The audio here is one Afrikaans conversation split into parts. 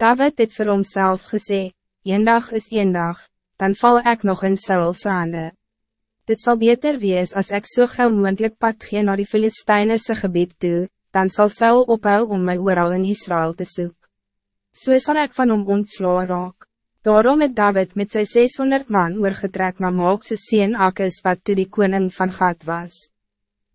David het vir homself gesê, een dag is een dag, dan val ik nog in Saul's hande. Dit zal beter wees als ik zo so gauw moendlik pad gee naar die Filistijnse gebied toe, dan zal Saul ophou om mij ooral in Israël te zoeken. Zo so zal ik van hom ontslaan raak. Daarom het David met zijn 600 man oorgetrek na Maakse sien Akis wat toe die koning van Gad was.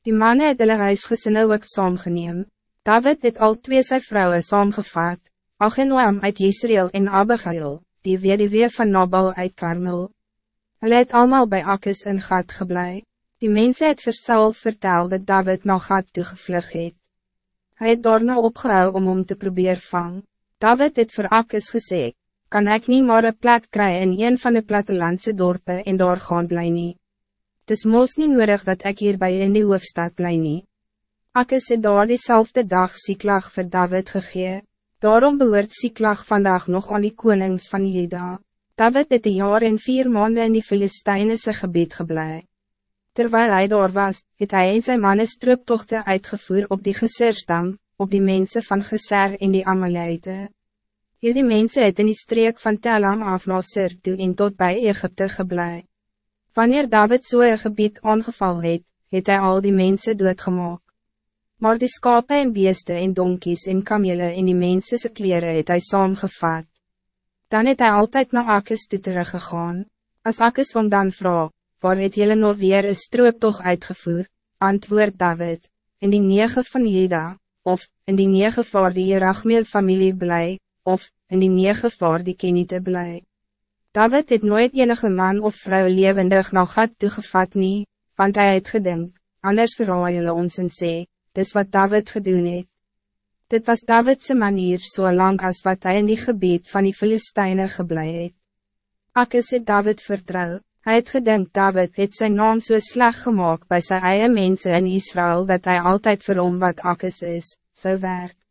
Die mannen het hulle huisgesinne ook saamgeneem. David het al twee sy vrouwen saamgevat, Achenoam uit Israël en Abigail, die weduwee van Nabal uit Karmel. Hulle het allemaal bij Akis in Gad geblei. Die mensen het vir Saul vertel dat David na Gad toegevlug het. Hy het daarna opgehou om om te probeer vang. David het vir Akis gesê, kan ik niet maar een plek krijgen in een van de plattelandse dorpen en daar gaan blij nie. Het is moos niet nodig dat ik hier bij in die hoofdstad blij nie. Akis het daar diezelfde dag Siklag voor David gegee, daarom behoort Siklag vandaag nog aan die konings van Juda. David het een jaar en vier maanden in die Filistijnse gebied geblei. Terwijl hij daar was, het hij en zijn mannen strooptochten uitgevoerd op die Gesersdam, op die mensen van Geser en die Amalite. Hierdie mense het in die streek van Telam af na Sir toe en tot bij Egypte geblei. Wanneer David so een gebied aangeval het, het hij al die mensen doodgemaak. Maar die skape en beeste en donkies en kamele en die mense se kleren het hy saamgevat. Dan het hij altijd naar Akis toe teruggegaan. As Akis van dan vraag, waar het jylle nog weer een strooptocht uitgevoerd, antwoord David, in die nege van Jeda, of in die nege waar die Jerachmeel familie blij, of in die nege vaar die ken niet te blij. David het nooit enige man of vrouw levendig na gat toegevat nie, want hij het gedink, anders verhaal julle ons en sê, dis wat David gedoen het. Dit was Davidse manier zo so lang als wat hij in die gebied van die Filistijnen geblei het. Akkes het David vertrouw, hij het gedink David het zijn naam so sleg gemaakt bij zijn eigen mensen in Israël dat hij altijd vir hom wat Akkes is, zo so werk.